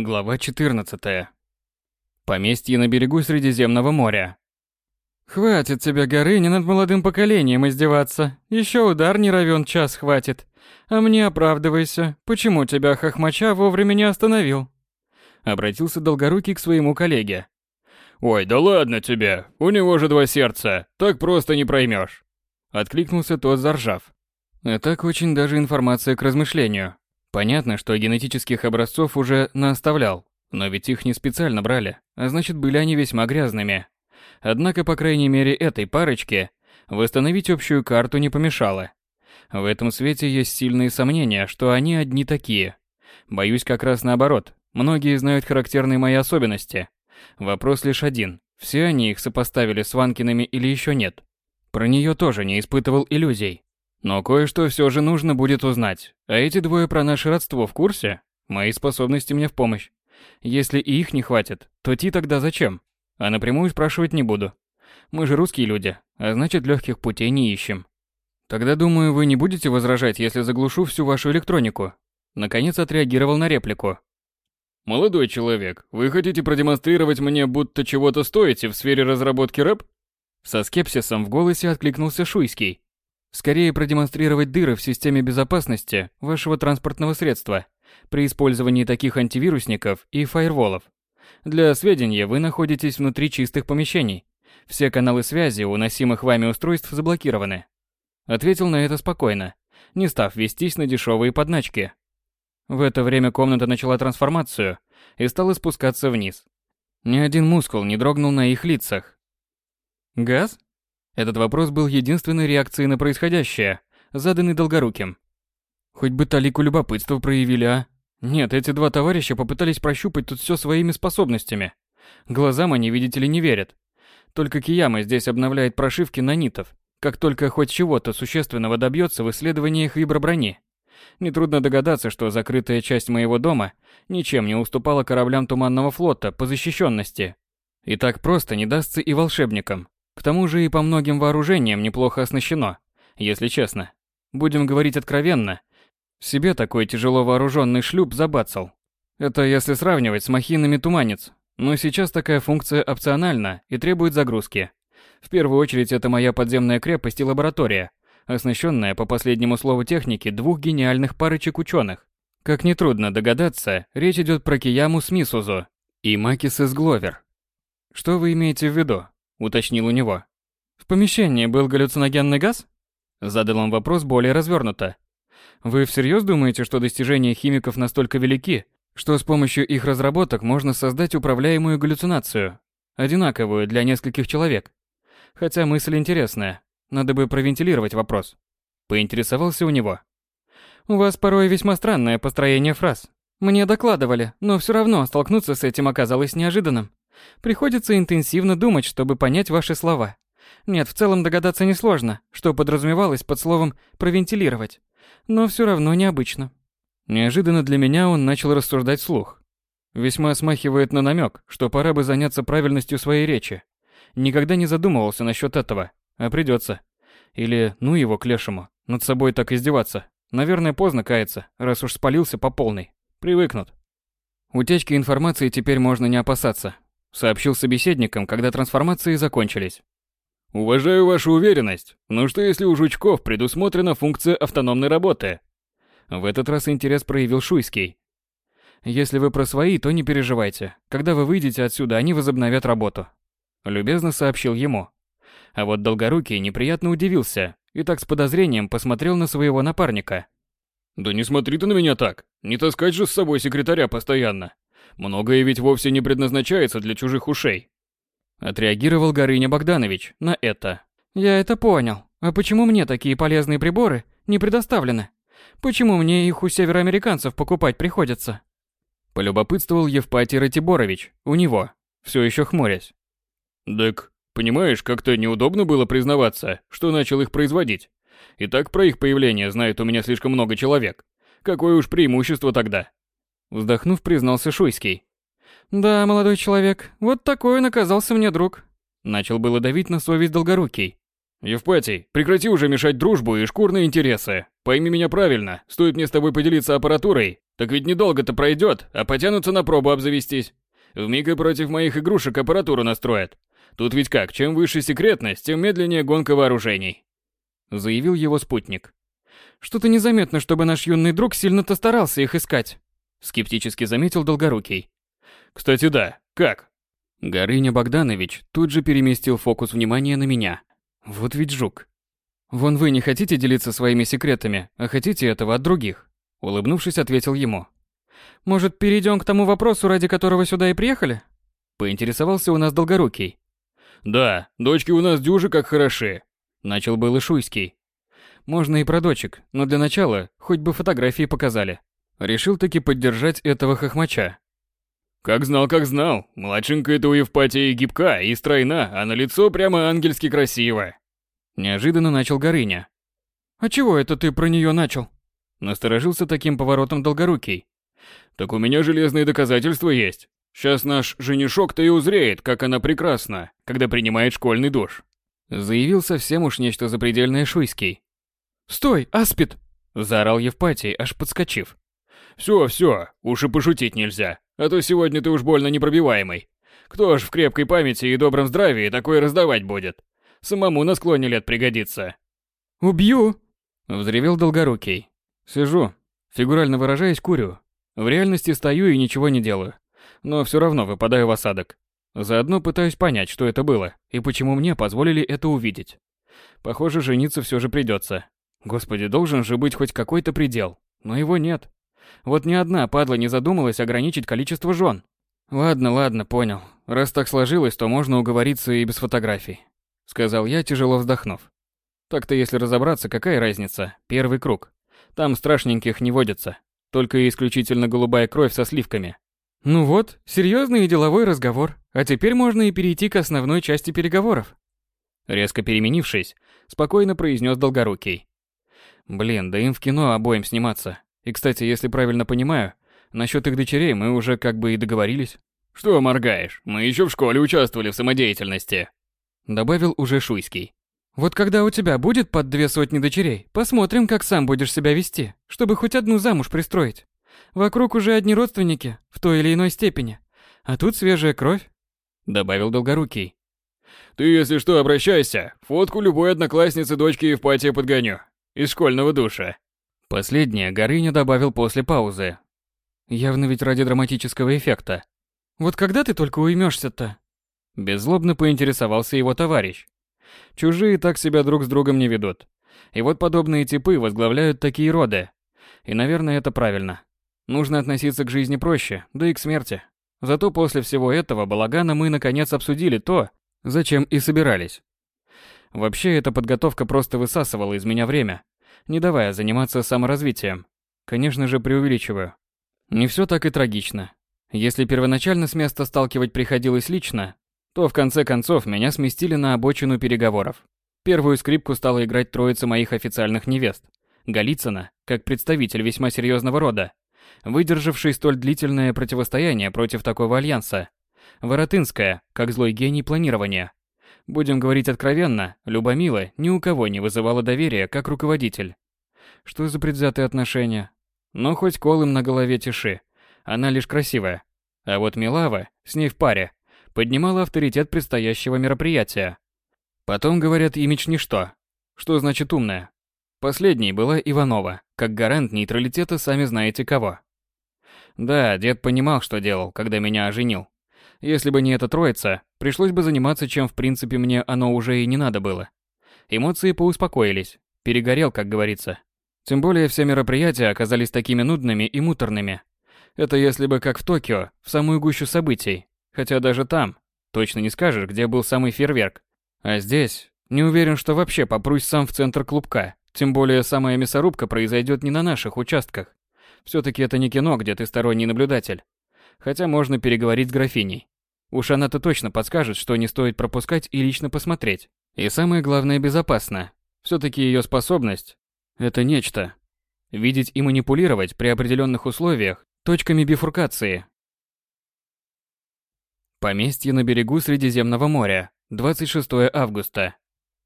Глава 14. Поместье на берегу Средиземного моря. Хватит тебе, Горыня, над молодым поколением издеваться. Еще удар не равен час хватит. А мне оправдывайся, почему тебя Хохмача вовремя не остановил? Обратился Долгорукий к своему коллеге. Ой, да ладно тебе, у него же два сердца, так просто не проймешь. Откликнулся тот, заржав. А так очень даже информация к размышлению. Понятно, что генетических образцов уже наоставлял, но ведь их не специально брали, а значит были они весьма грязными. Однако, по крайней мере, этой парочке восстановить общую карту не помешало. В этом свете есть сильные сомнения, что они одни такие. Боюсь как раз наоборот. Многие знают характерные мои особенности. Вопрос лишь один. Все они их сопоставили с Ванкиными или еще нет? Про нее тоже не испытывал иллюзий. Но кое-что все же нужно будет узнать. А эти двое про наше родство в курсе? Мои способности мне в помощь. Если и их не хватит, то Ти тогда зачем? А напрямую спрашивать не буду. Мы же русские люди, а значит легких путей не ищем. Тогда, думаю, вы не будете возражать, если заглушу всю вашу электронику. Наконец отреагировал на реплику. Молодой человек, вы хотите продемонстрировать мне, будто чего-то стоите в сфере разработки рэп? Со скепсисом в голосе откликнулся Шуйский. Скорее продемонстрировать дыры в системе безопасности вашего транспортного средства при использовании таких антивирусников и фаерволов. Для сведения, вы находитесь внутри чистых помещений. Все каналы связи у носимых вами устройств заблокированы. Ответил на это спокойно, не став вестись на дешевые подначки. В это время комната начала трансформацию и стала спускаться вниз. Ни один мускул не дрогнул на их лицах. Газ? Этот вопрос был единственной реакцией на происходящее, заданный Долгоруким. Хоть бы талику любопытства проявили, а? Нет, эти два товарища попытались прощупать тут все своими способностями. Глазам они, видите ли, не верят. Только Кияма здесь обновляет прошивки нанитов, как только хоть чего-то существенного добьется в исследованиях виброброни. Нетрудно догадаться, что закрытая часть моего дома ничем не уступала кораблям Туманного флота по защищенности. И так просто не дастся и волшебникам. К тому же и по многим вооружениям неплохо оснащено, если честно. Будем говорить откровенно, себе такой тяжело вооруженный шлюп забацал. Это если сравнивать с махинами туманец. Но сейчас такая функция опциональна и требует загрузки. В первую очередь это моя подземная крепость и лаборатория, оснащенная по последнему слову техники двух гениальных парочек ученых. Как нетрудно догадаться, речь идет про Кияму Смисузу и Макис из Гловер. Что вы имеете в виду? Уточнил у него. В помещении был галлюциногенный газ? Задал он вопрос более развернуто. Вы всерьез думаете, что достижения химиков настолько велики, что с помощью их разработок можно создать управляемую галлюцинацию, одинаковую для нескольких человек? Хотя мысль интересная, надо бы провентилировать вопрос. Поинтересовался у него. У вас порой весьма странное построение фраз. Мне докладывали, но все равно столкнуться с этим оказалось неожиданным. Приходится интенсивно думать, чтобы понять ваши слова. Нет, в целом догадаться несложно, что подразумевалось под словом «провентилировать». Но все равно необычно. Неожиданно для меня он начал рассуждать вслух. Весьма смахивает на намек, что пора бы заняться правильностью своей речи. Никогда не задумывался насчет этого, а придется. Или, ну его к лешему, над собой так издеваться. Наверное, поздно каяться, раз уж спалился по полной. Привыкнут. Утечки информации теперь можно не опасаться сообщил собеседникам, когда трансформации закончились. Уважаю вашу уверенность, но что если у жучков предусмотрена функция автономной работы? В этот раз интерес проявил Шуйский. Если вы про свои, то не переживайте. Когда вы выйдете отсюда, они возобновят работу. Любезно сообщил ему. А вот Долгорукий неприятно удивился и так с подозрением посмотрел на своего напарника. «Да не смотри ты на меня так. Не таскать же с собой секретаря постоянно. Многое ведь вовсе не предназначается для чужих ушей. Отреагировал Горыня Богданович на это. Я это понял. А почему мне такие полезные приборы не предоставлены? Почему мне их у североамериканцев покупать приходится? Полюбопытствовал Евпатий Ратиборович у него, все еще хмурясь. Так, понимаешь, как-то неудобно было признаваться, что начал их производить. И так про их появление знает у меня слишком много человек. Какое уж преимущество тогда? Вздохнув, признался Шуйский. «Да, молодой человек, вот такой он оказался мне друг». Начал было давить на совесть Долгорукий. «Евпатий, прекрати уже мешать дружбу и шкурные интересы. Пойми меня правильно, стоит мне с тобой поделиться аппаратурой, Так ведь недолго-то пройдет, а потянутся на пробу обзавестись. Вмиг и против моих игрушек аппаратуру настроят. Тут ведь как, чем выше секретность, тем медленнее гонка вооружений. Заявил его спутник. Что-то незаметно, чтобы наш юный друг сильно-то старался их искать. Скептически заметил Долгорукий. Кстати, да. Как? Горыня Богданович тут же переместил фокус внимания на меня. Вот ведь жук. Вон вы не хотите делиться своими секретами, а хотите этого от других. Улыбнувшись, ответил ему. Может, перейдем к тому вопросу, ради которого сюда и приехали? Поинтересовался у нас Долгорукий. Да, дочки у нас дюжи как хороши. Начал был и. Можно и про дочек, но для начала хоть бы фотографии показали. Решил таки поддержать этого хохмача. Как знал, как знал. Младшенькая-то у Евпатии гибка и стройна, а на лицо прямо ангельски красиво. Неожиданно начал Горыня. А чего это ты про нее начал? Насторожился таким поворотом Долгорукий. Так у меня железные доказательства есть. Сейчас наш женишок-то и узреет, как она прекрасна, когда принимает школьный душ. Заявил совсем уж нечто запредельное Шуйский. «Стой, аспид!» Заорал Евпатий, аж подскочив. «Все, все, уж и пошутить нельзя, а то сегодня ты уж больно непробиваемый. Кто ж в крепкой памяти и добром здравии такое раздавать будет? Самому на склоне лет пригодится». «Убью!» Взревел Долгорукий. Сижу, фигурально выражаясь, курю. В реальности стою и ничего не делаю. Но все равно выпадаю в осадок. Заодно пытаюсь понять, что это было, и почему мне позволили это увидеть. Похоже, жениться все же придется. Господи, должен же быть хоть какой-то предел. Но его нет. Вот ни одна падла не задумалась ограничить количество жен. Ладно, ладно, понял. Раз так сложилось, то можно уговориться и без фотографий. Сказал я, тяжело вздохнув. Так-то если разобраться, какая разница? Первый круг. Там страшненьких не водится. Только исключительно голубая кровь со сливками. Ну вот, серьезный и деловой разговор. А теперь можно и перейти к основной части переговоров. Резко переменившись, спокойно произнес Долгорукий. Блин, да им в кино обоим сниматься. И, кстати, если правильно понимаю, насчет их дочерей мы уже как бы и договорились. Что моргаешь? Мы еще в школе участвовали в самодеятельности. Добавил уже Шуйский. Вот когда у тебя будет под две сотни дочерей, посмотрим, как сам будешь себя вести, чтобы хоть одну замуж пристроить. Вокруг уже одни родственники, в той или иной степени. А тут свежая кровь. Добавил Долгорукий. Ты, если что, обращайся. Фотку любой одноклассницы дочки Евпатия подгоню. Из школьного душа. Последнее Горыня добавил после паузы. Явно ведь ради драматического эффекта. Вот когда ты только уймешься-то? Беззлобно поинтересовался его товарищ. Чужие так себя друг с другом не ведут. И вот подобные типы возглавляют такие роды. И, наверное, это правильно. Нужно относиться к жизни проще, да и к смерти. Зато после всего этого балагана мы наконец обсудили то, зачем и собирались. Вообще, эта подготовка просто высасывала из меня время, не давая заниматься саморазвитием. Конечно же, преувеличиваю. Не все так и трагично. Если первоначально с места сталкивать приходилось лично, то в конце концов меня сместили на обочину переговоров. Первую скрипку стала играть троица моих официальных невест. Голицына, как представитель весьма серьезного рода, выдержавший столь длительное противостояние против такого альянса. Воротынская, как злой гений планирования. Будем говорить откровенно, Любомила ни у кого не вызывала доверия как руководитель. Что за предвзятые отношения? Но хоть колым на голове тиши, она лишь красивая. А вот Милава, с ней в паре, поднимала авторитет предстоящего мероприятия. Потом, говорят, имидж ничто. Что значит умная? Последней была Иванова, как гарант нейтралитета сами знаете кого. Да, дед понимал, что делал, когда меня оженил. Если бы не эта троица, пришлось бы заниматься, чем в принципе мне оно уже и не надо было. Эмоции поуспокоились, перегорел, как говорится. Тем более все мероприятия оказались такими нудными и муторными. Это если бы как в Токио, в самую гущу событий, Хотя даже там точно не скажешь, где был самый фейерверк. А здесь не уверен, что вообще попрусь сам в центр клубка. Тем более самая мясорубка произойдет не на наших участках. Все-таки это не кино, где ты сторонний наблюдатель. Хотя можно переговорить с графиней. Уж она-то точно подскажет, что не стоит пропускать и лично посмотреть. И самое главное, безопасно. Все-таки ее способность – это нечто. Видеть и манипулировать при определенных условиях точками бифуркации, Поместье на берегу Средиземного моря. 26 августа.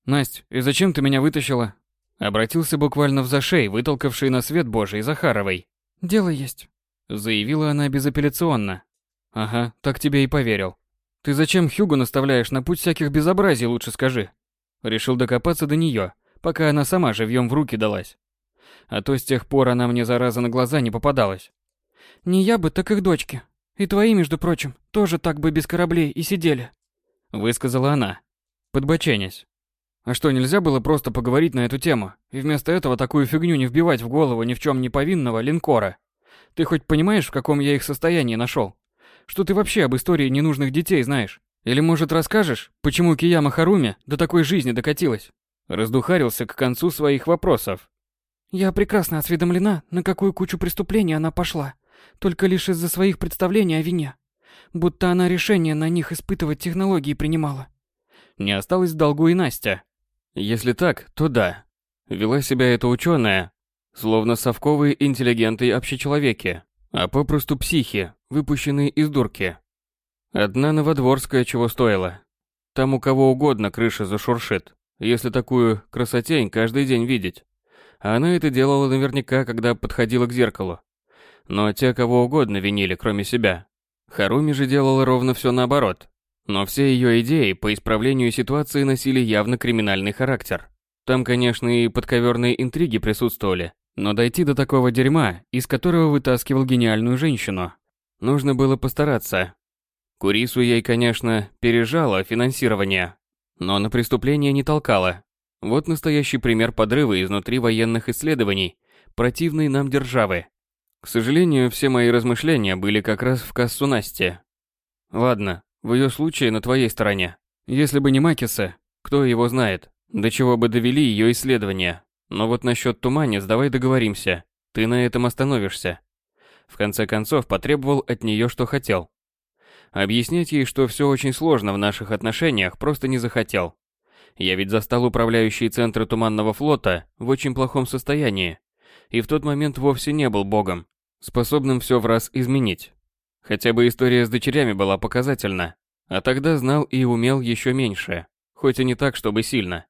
Насть, и зачем ты меня вытащила? Обратился буквально в зашей, вытолкавший на свет Божий Захаровой. Дело есть. Заявила она безапелляционно. Ага, так тебе и поверил. Ты зачем Хьюгу наставляешь на путь всяких безобразий, лучше скажи? Решил докопаться до нее, пока она сама живьем в руки далась. А то с тех пор она мне зараза на глаза не попадалась. Не я бы, так их дочки. И твои, между прочим, тоже так бы без кораблей и сидели. Высказала она, подбоченясь. А что, нельзя было просто поговорить на эту тему, и вместо этого такую фигню не вбивать в голову ни в чем не повинного линкора? Ты хоть понимаешь, в каком я их состоянии нашел? Что ты вообще об истории ненужных детей знаешь? Или, может, расскажешь, почему Кияма Харуми до такой жизни докатилась? Раздухарился к концу своих вопросов. Я прекрасно осведомлена, на какую кучу преступлений она пошла, только лишь из-за своих представлений о вине. Будто она решение на них испытывать технологии принимала. Не осталось в долгу и Настя. Если так, то да. Вела себя эта ученая, словно совковые интеллигенты общечеловеки, а попросту психи, выпущенные из дурки. Одна новодворская чего стоила. Там у кого угодно крыша зашуршит, если такую красотень каждый день видеть. А она это делала наверняка, когда подходила к зеркалу. Но те, кого угодно винили, кроме себя. Харуми же делала ровно все наоборот. Но все ее идеи по исправлению ситуации носили явно криминальный характер. Там, конечно, и подковерные интриги присутствовали, но дойти до такого дерьма, из которого вытаскивал гениальную женщину, нужно было постараться. Курису ей, конечно, пережало финансирование, но на преступление не толкала. Вот настоящий пример подрыва изнутри военных исследований противной нам державы. К сожалению, все мои размышления были как раз в кассу Насти. Ладно, в ее случае на твоей стороне. Если бы не Макиса, кто его знает, до чего бы довели ее исследования. Но вот насчет туманец давай договоримся. Ты на этом остановишься. В конце концов, потребовал от нее, что хотел. Объяснять ей, что все очень сложно в наших отношениях, просто не захотел. Я ведь застал управляющие центры Туманного флота в очень плохом состоянии. И в тот момент вовсе не был богом, способным все в раз изменить. Хотя бы история с дочерями была показательна. А тогда знал и умел еще меньше. Хоть и не так, чтобы сильно.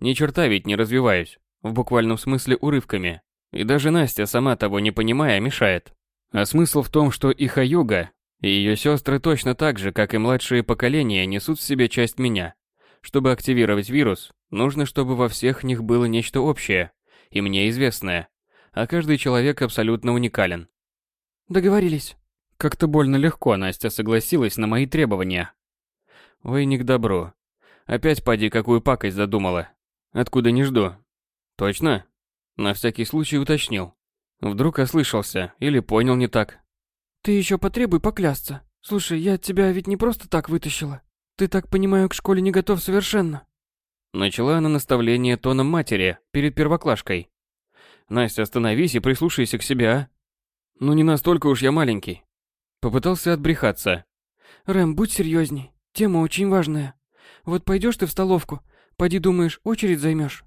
Ни черта ведь не развиваюсь в буквальном смысле урывками. И даже Настя, сама того не понимая, мешает. А смысл в том, что и Хаюга, и ее сестры точно так же, как и младшие поколения, несут в себе часть меня. Чтобы активировать вирус, нужно, чтобы во всех них было нечто общее, и мне известное. А каждый человек абсолютно уникален. Договорились. Как-то больно легко Настя согласилась на мои требования. Ой, не к добру. Опять поди какую пакость задумала. Откуда не жду. Точно? На всякий случай уточнил. Вдруг ослышался или понял не так. Ты еще потребуй поклясться. Слушай, я тебя ведь не просто так вытащила. Ты так понимаю, к школе не готов совершенно. Начала она наставление тоном матери перед первоклашкой. Настя, остановись и прислушайся к себе, а? Ну не настолько уж я маленький. Попытался отбрехаться. Рэм, будь серьезней. Тема очень важная. Вот пойдешь ты в столовку, поди думаешь, очередь займешь.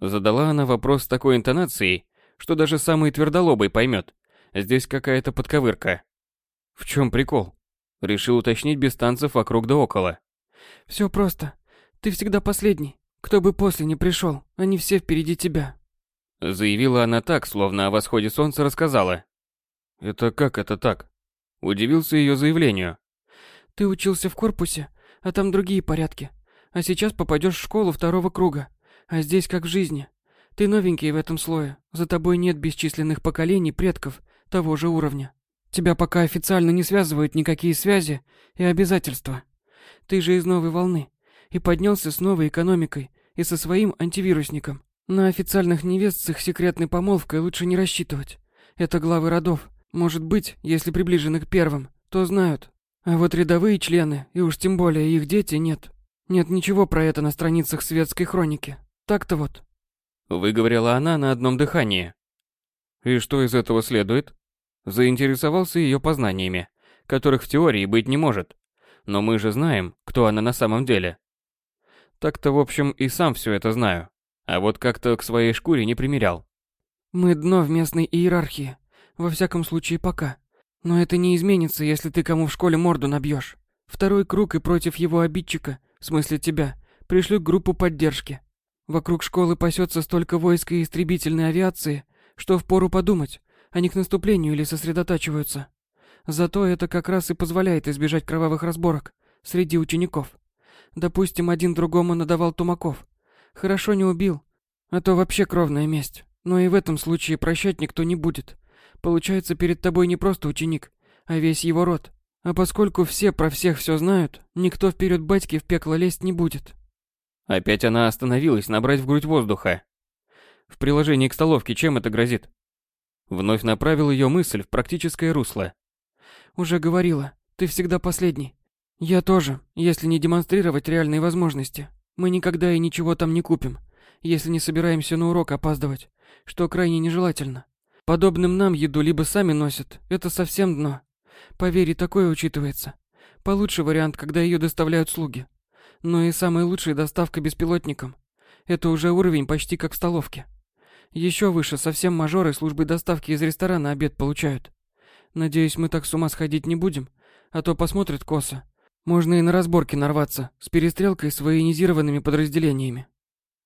Задала она вопрос с такой интонацией, что даже самый твердолобый поймет. Здесь какая-то подковырка. В чем прикол? Решил уточнить без танцев вокруг да около. Все просто. Ты всегда последний. Кто бы после не пришел, они все впереди тебя. Заявила она так, словно о восходе солнца рассказала. Это как это так? Удивился ее заявлению. Ты учился в корпусе, а там другие порядки. А сейчас попадешь в школу второго круга. А здесь как в жизни. Ты новенький в этом слое. За тобой нет бесчисленных поколений предков того же уровня. Тебя пока официально не связывают никакие связи и обязательства. Ты же из новой волны и поднялся с новой экономикой и со своим антивирусником. На официальных невест с их секретной помолвкой лучше не рассчитывать. Это главы родов. Может быть, если приближены к первым, то знают. А вот рядовые члены, и уж тем более их дети, нет. Нет ничего про это на страницах светской хроники. Так-то вот. Выговорила она на одном дыхании. И что из этого следует? Заинтересовался ее познаниями, которых в теории быть не может. Но мы же знаем, кто она на самом деле. Так-то, в общем, и сам все это знаю. А вот как-то к своей шкуре не примерял. Мы дно в местной иерархии. Во всяком случае, пока. Но это не изменится, если ты кому в школе морду набьешь. Второй круг и против его обидчика, в смысле тебя, пришлю группу поддержки. Вокруг школы пасется столько войск и истребительной авиации, что впору подумать, не к наступлению или сосредотачиваются. Зато это как раз и позволяет избежать кровавых разборок среди учеников. Допустим, один другому надавал тумаков. Хорошо не убил, а то вообще кровная месть. Но и в этом случае прощать никто не будет. Получается, перед тобой не просто ученик, а весь его род. А поскольку все про всех все знают, никто вперед батьки в пекло лезть не будет. Опять она остановилась набрать в грудь воздуха. В приложении к столовке чем это грозит? Вновь направил ее мысль в практическое русло. Уже говорила, ты всегда последний. Я тоже, если не демонстрировать реальные возможности. Мы никогда и ничего там не купим, если не собираемся на урок опаздывать, что крайне нежелательно. Подобным нам еду либо сами носят, это совсем дно. Поверь, такое учитывается. Получше вариант, когда ее доставляют слуги. Но и самая лучшая доставка беспилотником. Это уже уровень почти как в столовке. Еще выше совсем мажоры службы доставки из ресторана обед получают. Надеюсь, мы так с ума сходить не будем, а то посмотрят косо. Можно и на разборки нарваться с перестрелкой с военизированными подразделениями.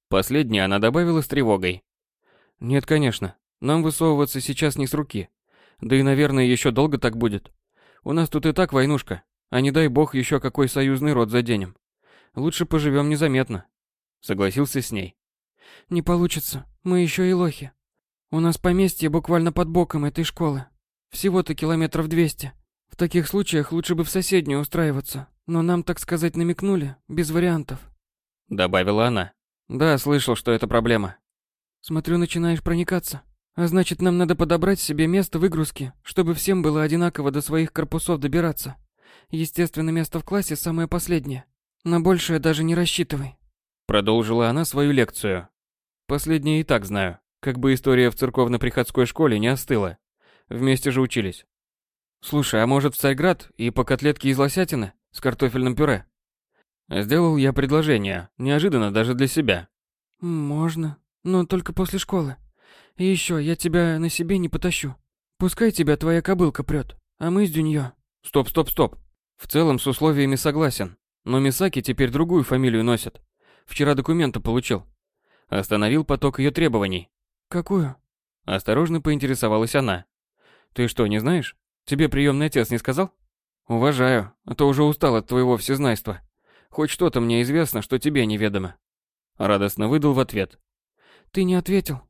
Последнее она добавила с тревогой. Нет, конечно. Нам высовываться сейчас не с руки. Да и, наверное, еще долго так будет. У нас тут и так войнушка, а не дай бог еще какой союзный род заденем. Лучше поживем незаметно. Согласился с ней. Не получится, мы еще и лохи. У нас поместье буквально под боком этой школы. Всего-то километров двести. В таких случаях лучше бы в соседнюю устраиваться, но нам, так сказать, намекнули, без вариантов. Добавила она. Да, слышал, что это проблема. Смотрю, начинаешь проникаться. А значит, нам надо подобрать себе место выгрузки, чтобы всем было одинаково до своих корпусов добираться. Естественно, место в классе самое последнее. На большее даже не рассчитывай. Продолжила она свою лекцию. Последнее и так знаю. Как бы история в церковно-приходской школе не остыла. Вместе же учились. Слушай, а может в Царьград и по котлетке из лосятины с картофельным пюре? Сделал я предложение, неожиданно даже для себя. Можно, но только после школы. И еще, я тебя на себе не потащу. Пускай тебя твоя кобылка прет, а мы с Дюньё. Стоп, стоп, стоп. В целом с условиями согласен. Но Мисаки теперь другую фамилию носит. Вчера документы получил. Остановил поток ее требований. Какую? Осторожно поинтересовалась она. Ты что, не знаешь? Тебе приемный отец не сказал? Уважаю, а то уже устал от твоего всезнайства. Хоть что-то мне известно, что тебе неведомо. Радостно выдал в ответ. Ты не ответил.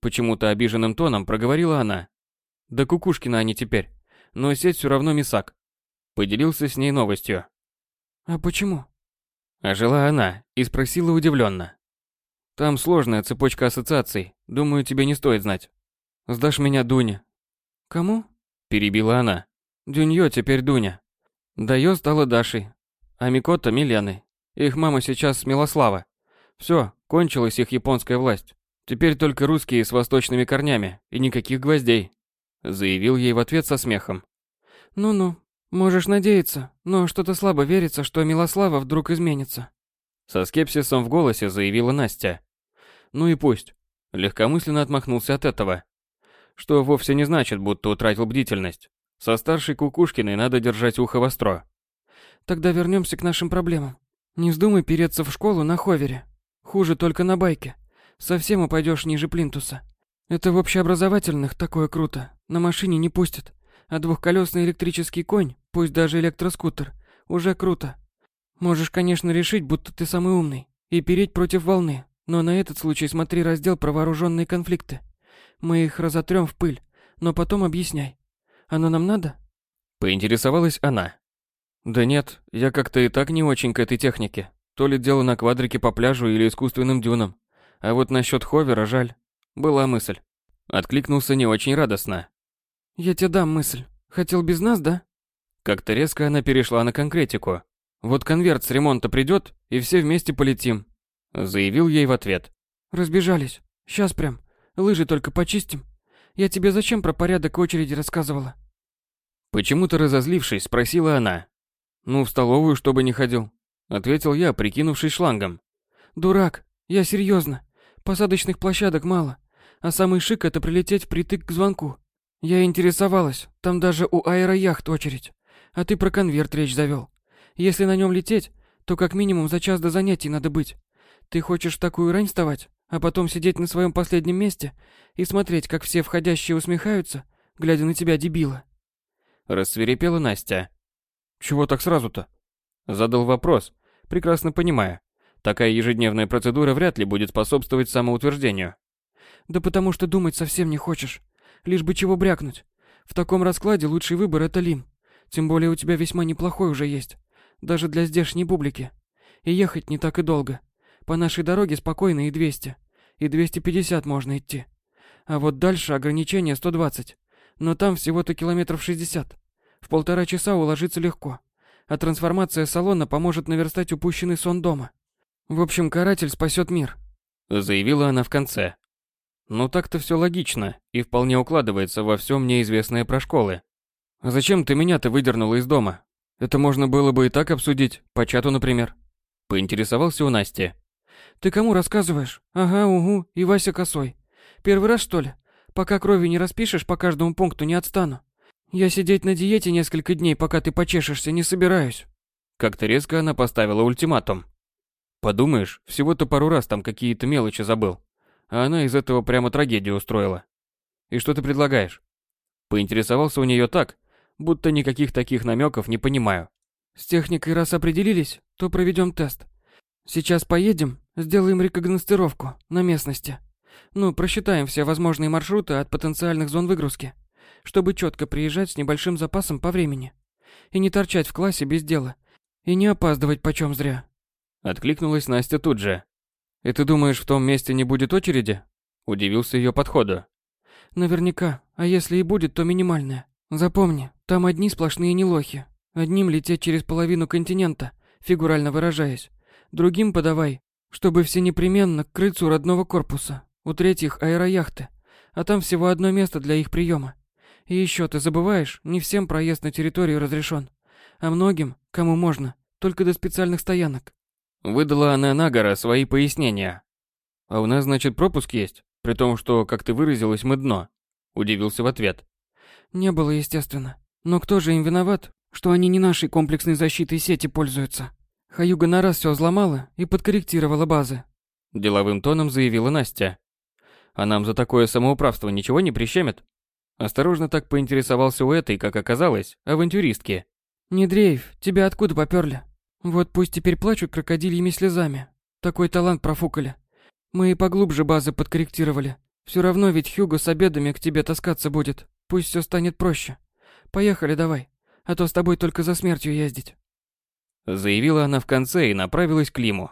Почему-то обиженным тоном проговорила она. Да кукушкина они теперь. Но сеть все равно мисак. Поделился с ней новостью. А почему? Ожила она и спросила удивленно. Там сложная цепочка ассоциаций. Думаю, тебе не стоит знать. Сдашь меня Дуне. Кому? Перебила она. Дюньё теперь Дуня. Дайо стала Дашей. А Микота Миленой. Их мама сейчас Милослава. Все, кончилась их японская власть. Теперь только русские с восточными корнями и никаких гвоздей, заявил ей в ответ со смехом. Ну-ну, можешь надеяться, но что-то слабо верится, что Милослава вдруг изменится. Со скепсисом в голосе заявила Настя. Ну и пусть. Легкомысленно отмахнулся от этого. Что вовсе не значит, будто утратил бдительность. Со старшей Кукушкиной надо держать ухо востро. Тогда вернемся к нашим проблемам. Не вздумай переться в школу на ховере. Хуже только на байке. Совсем упадешь ниже плинтуса. Это в общеобразовательных такое круто. На машине не пустят. А двухколесный электрический конь, пусть даже электроскутер, уже круто. Можешь, конечно, решить, будто ты самый умный, и переть против волны, но на этот случай смотри раздел про вооруженные конфликты. Мы их разотрем в пыль, но потом объясняй. Оно нам надо? Поинтересовалась она. Да нет, я как-то и так не очень к этой технике. То ли дело на квадрике по пляжу или искусственным дюнам. А вот насчет ховера жаль. Была мысль. Откликнулся не очень радостно. Я тебе дам мысль. Хотел без нас, да? Как-то резко она перешла на конкретику. Вот конверт с ремонта придет, и все вместе полетим. Заявил ей в ответ. Разбежались. Сейчас прям. Лыжи только почистим. Я тебе зачем про порядок очереди рассказывала? Почему-то разозлившись, спросила она. Ну, в столовую, чтобы не ходил. Ответил я, прикинувшись шлангом. Дурак, я серьезно. Посадочных площадок мало, а самый шик это прилететь впритык к звонку. Я интересовалась, там даже у аэрояхт очередь. А ты про конверт речь завел. Если на нем лететь, то как минимум за час до занятий надо быть. Ты хочешь в такую рань вставать? а потом сидеть на своем последнем месте и смотреть, как все входящие усмехаются, глядя на тебя, дебила. Рассверепела Настя. Чего так сразу-то? Задал вопрос, прекрасно понимая. Такая ежедневная процедура вряд ли будет способствовать самоутверждению. Да потому что думать совсем не хочешь. Лишь бы чего брякнуть. В таком раскладе лучший выбор это Лим. Тем более у тебя весьма неплохой уже есть. Даже для здешней публики. И ехать не так и долго. По нашей дороге спокойно и 200. И 250 можно идти. А вот дальше ограничение 120. Но там всего-то километров 60. В полтора часа уложиться легко. А трансформация салона поможет наверстать упущенный сон дома. В общем, каратель спасет мир. Заявила она в конце. Ну так-то все логично и вполне укладывается во все мне известное про школы. А зачем ты меня-то выдернула из дома? Это можно было бы и так обсудить, по чату, например. Поинтересовался у Насти. Ты кому рассказываешь? Ага, угу, и Вася косой. Первый раз, что ли? Пока крови не распишешь, по каждому пункту не отстану. Я сидеть на диете несколько дней, пока ты почешешься, не собираюсь. Как-то резко она поставила ультиматум. Подумаешь, всего-то пару раз там какие-то мелочи забыл. А она из этого прямо трагедию устроила. И что ты предлагаешь? Поинтересовался у нее так, будто никаких таких намеков не понимаю. С техникой раз определились, то проведем тест. Сейчас поедем, сделаем рекогностировку на местности. Ну, просчитаем все возможные маршруты от потенциальных зон выгрузки, чтобы четко приезжать с небольшим запасом по времени. И не торчать в классе без дела. И не опаздывать почем зря. Откликнулась Настя тут же. «И ты думаешь, в том месте не будет очереди?» Удивился ее подходу. «Наверняка. А если и будет, то минимальная. Запомни, там одни сплошные нелохи. Одним лететь через половину континента, фигурально выражаясь. Другим подавай, чтобы все непременно к крыльцу родного корпуса. У третьих аэрояхты. А там всего одно место для их приема. И еще ты забываешь, не всем проезд на территорию разрешен. А многим, кому можно, только до специальных стоянок. Выдала она Нагора свои пояснения. «А у нас, значит, пропуск есть? При том, что, как ты выразилась, мы дно». Удивился в ответ. «Не было, естественно. Но кто же им виноват, что они не нашей комплексной защитой сети пользуются? Хаюга на раз все взломала и подкорректировала базы». Деловым тоном заявила Настя. «А нам за такое самоуправство ничего не прищемят?» Осторожно так поинтересовался у этой, как оказалось, авантюристки. «Не дрейф, тебя откуда попёрли?» Вот пусть теперь плачут крокодильями слезами. Такой талант профукали. Мы и поглубже базы подкорректировали. Все равно ведь Хьюго с обедами к тебе таскаться будет. Пусть все станет проще. Поехали давай, а то с тобой только за смертью ездить. Заявила она в конце и направилась к Лиму.